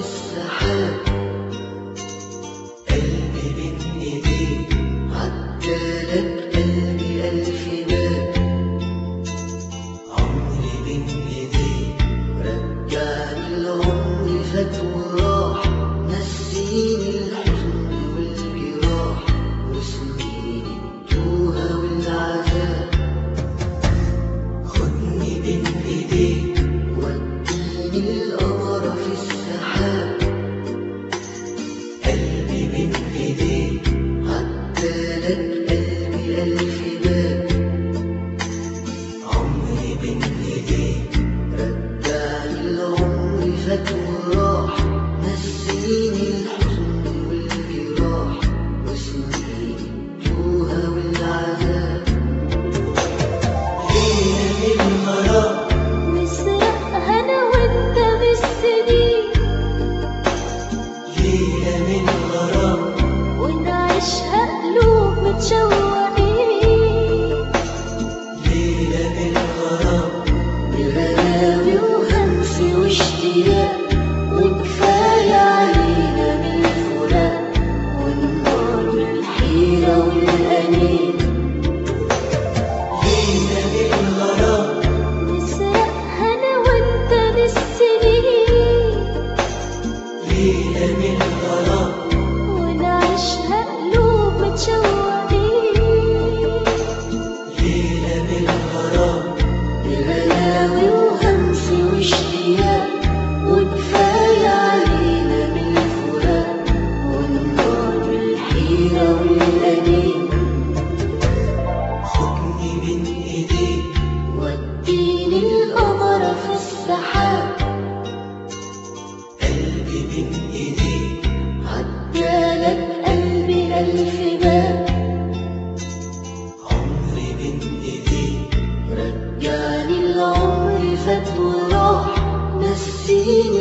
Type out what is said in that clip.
kiss the Yeah. من غرام النوم الأمين إيديك وديني القمر في السحاب. قلبي من إيديك عدالك قلبي ألف باب عمري من إيديك رجعني العمر فات وراح نسيني